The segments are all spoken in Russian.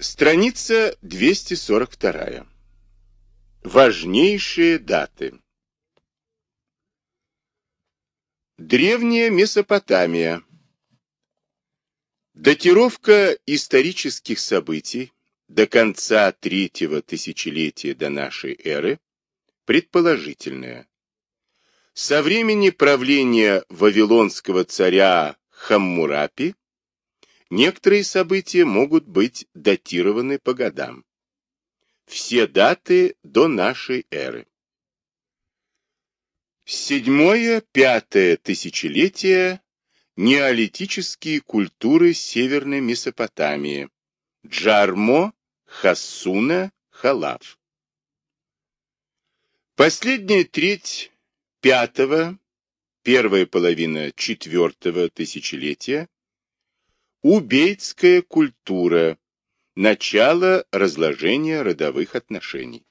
Страница 242. Важнейшие даты. Древняя Месопотамия. Датировка исторических событий до конца третьего тысячелетия до нашей эры предположительная. Со времени правления вавилонского царя Хаммурапи некоторые события могут быть датированы по годам. Все даты до нашей эры. Седьмое-пятое тысячелетие неолитические культуры Северной Месопотамии. Джармо, Хассуна, Халав. Последняя треть пятого, первая половина четвертого тысячелетия Убейцкая культура. Начало разложения родовых отношений.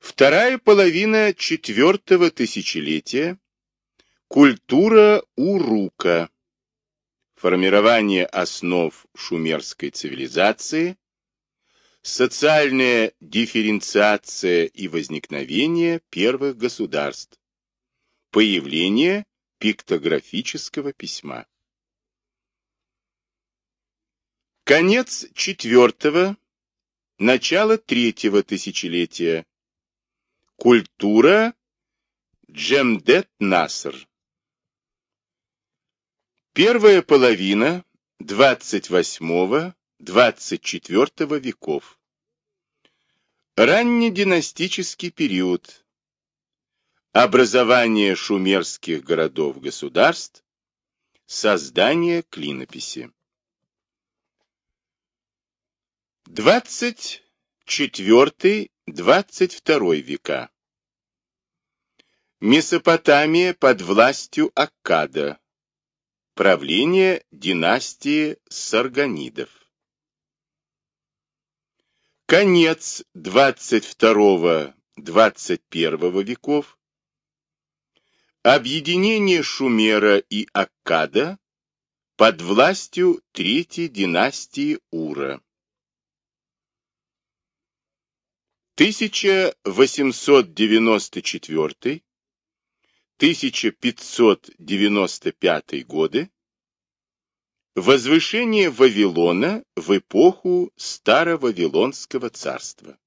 Вторая половина четвертого тысячелетия. Культура Урука. Формирование основ шумерской цивилизации. Социальная дифференциация и возникновение первых государств. Появление пиктографического письма. Конец четвертого, начало третьего тысячелетия. Культура Джемдет Наср. Первая половина 28-24 веков. Раннединастический период образование шумерских городов-государств, создание клинописи. 24-22 века. Месопотамия под властью Аккада. Правление династии Сарганидов. Конец 22-21 веков Объединение Шумера и Аккада под властью Третьей династии Ура. 1894-1595 годы Возвышение Вавилона в эпоху Старовавилонского царства.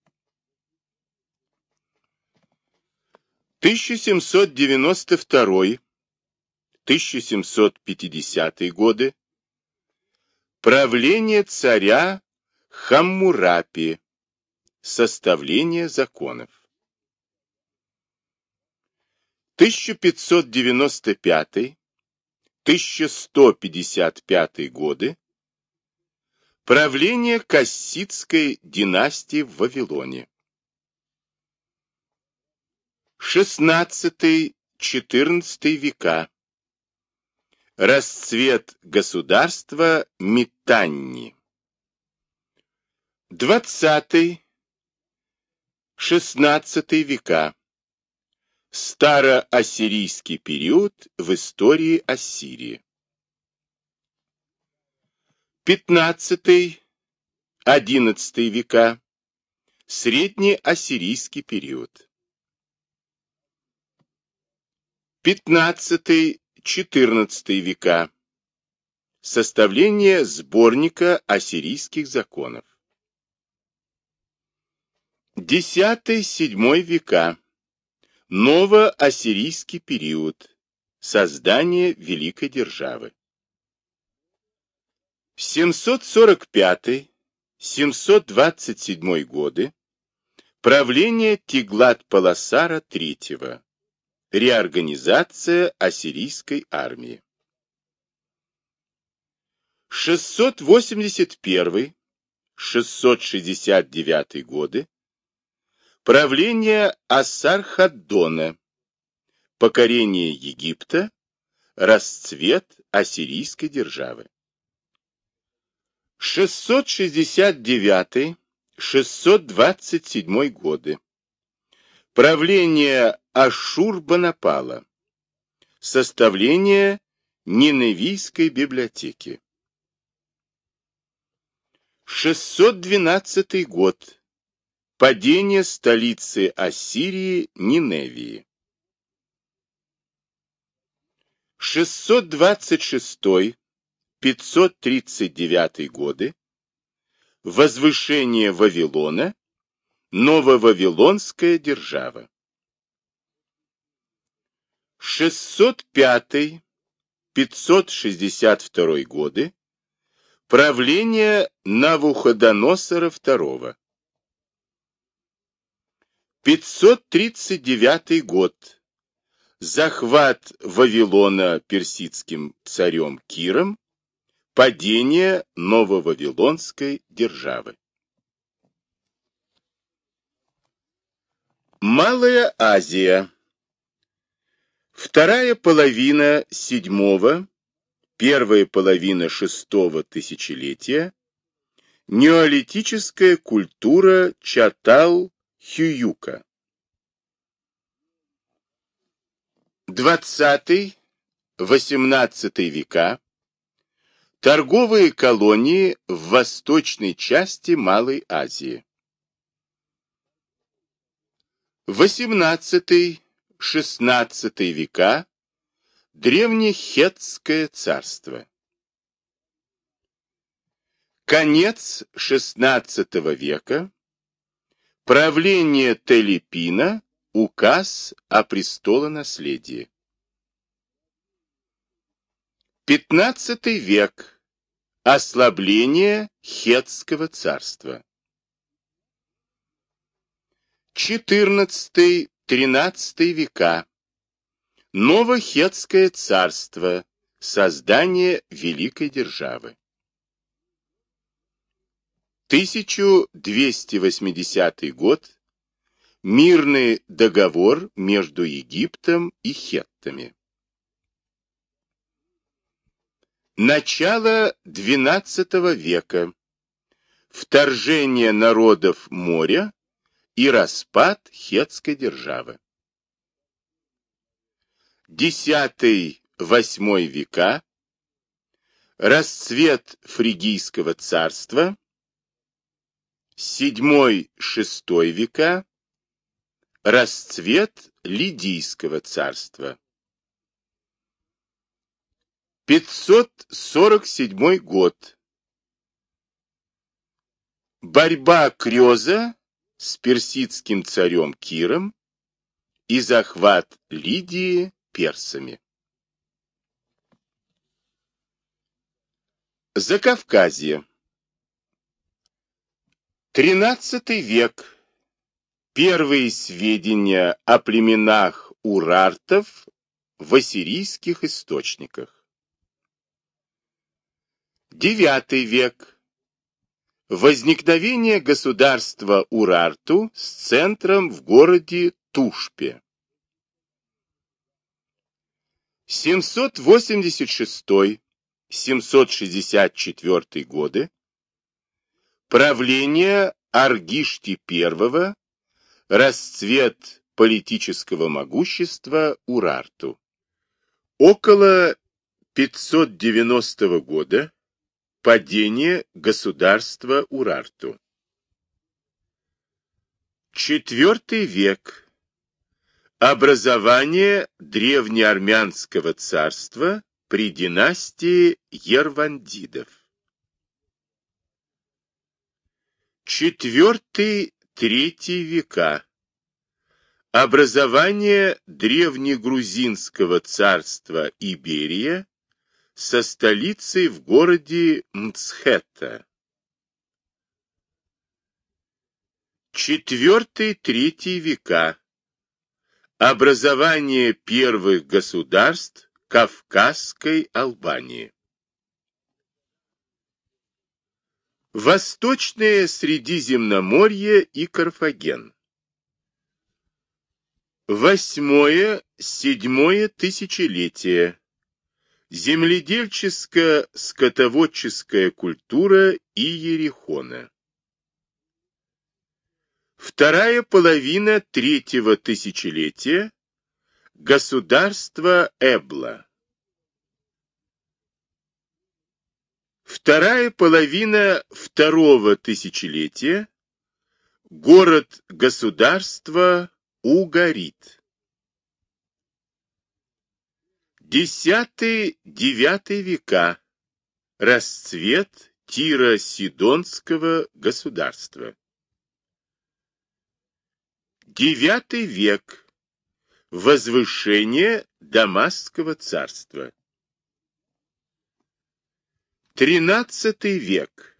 1792-1750 годы. Правление царя Хаммурапи. Составление законов. 1595-1155 годы. Правление Кассидской династии в Вавилоне. XVI-XIV века. Расцвет государства Митанни. XX-XVI века. Староассирийский период в истории Ассирии. XV-XI века. Среднеассирийский период. 15-14 века. Составление сборника ассирийских законов. X-VII века. Новоассирийский период. Создание великой державы. 745-727 годы. Правление Тиглат-Паласара III. Реорганизация ассирийской армии. 681-669 годы. Правление Ассархаддона. Покорение Египта. Расцвет ассирийской державы. 669-627 годы. Правление Ашур-Банапала. Составление Ниневийской библиотеки. 612 год. Падение столицы Ассирии Ниневии. 626-539 годы. Возвышение Вавилона. Нововавилонская держава. 605-562 годы. Правление Навуходоносора II. 539 год. Захват Вавилона персидским царем Киром. Падение Нововавилонской державы. Малая Азия. Вторая половина седьмого, первая половина шестого тысячелетия. Неолитическая культура Чатал-Хююка. 20-18 века. Торговые колонии в восточной части Малой Азии. 18-16 века. Древнехетское царство. Конец XVI века. Правление Телепина. Указ о престолонаследии. XV век. Ослабление Хетского царства. XIV-XIII века. Новохетское царство. Создание великой державы. 1280 год. Мирный договор между Египтом и хеттами. Начало XII века. Вторжение народов моря и распад хетской державы. X-VIII века. Расцвет фригийского царства. VII-VI века. Расцвет Лидийского царства. 547 год. Борьба Крёза с персидским царем Киром и захват Лидии персами. Закавказье. Тринадцатый век. Первые сведения о племенах урартов в ассирийских источниках. Девятый век. Возникновение государства Урарту с центром в городе Тушпе. 786-764 годы. Правление Аргишти I Расцвет политического могущества Урарту. Около 590 года падение государства Урарту. Четвертый век. Образование древнеармянского царства при династии Ервандидов. Четвертый Третий века. Образование древнегрузинского царства Иберия со столицей в городе Мцхета. Четвертый-третий века. Образование первых государств Кавказской Албании. Восточное Средиземноморье и Карфаген. Восьмое-седьмое тысячелетие. Земледельческо-скотоводческая культура Иерихона. Вторая половина третьего тысячелетия. Государство Эбла. Вторая половина второго тысячелетия. Город-государство Угарит. Десятый-девятый века. Расцвет Тиро-Сидонского государства. Девятый век. Возвышение Дамасского царства. Тринадцатый век.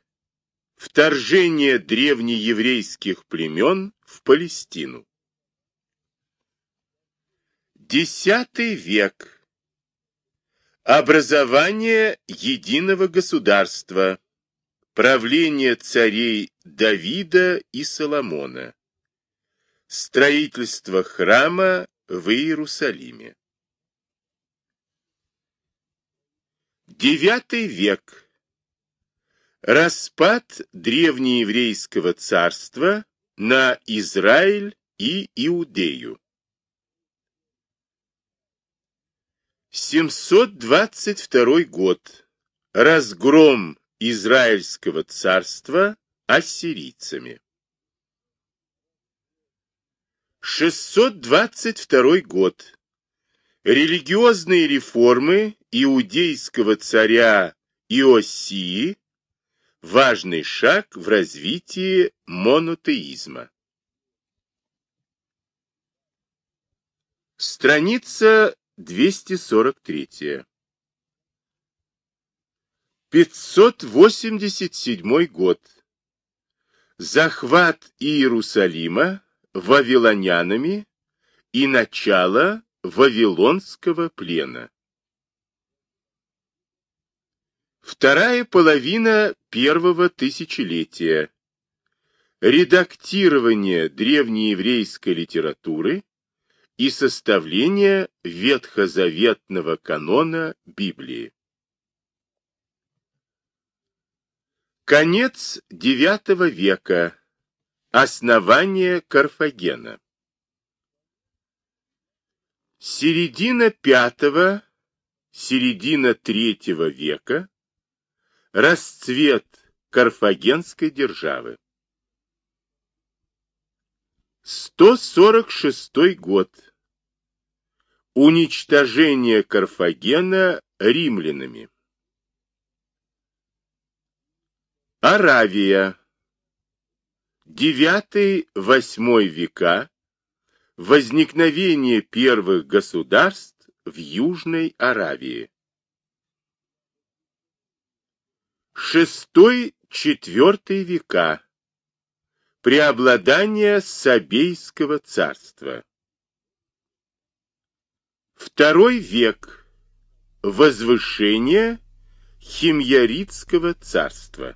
Вторжение древнееврейских племен в Палестину. Десятый век. Образование единого государства. Правление царей Давида и Соломона. Строительство храма в Иерусалиме. Девятый век. Распад древнееврейского царства на Израиль и Иудею. 722 год. Разгром Израильского царства ассирийцами. 622 год. Религиозные реформы иудейского царя Иосии важный шаг в развитии монотеизма. Страница 243. 587 год. Захват Иерусалима вавилонянами и начало вавилонского плена. Вторая половина первого тысячелетия. Редактирование древнееврейской литературы и составление ветхозаветного канона Библии. Конец IX века. Основание Карфагена. Середина V, середина III века Расцвет Карфагенской державы. 146 год. Уничтожение Карфагена римлянами. Аравия. 9-8 века. Возникновение первых государств в Южной Аравии. Шестой-четвертый века. Преобладание Сабейского царства. Второй век. Возвышение Химьяритского царства.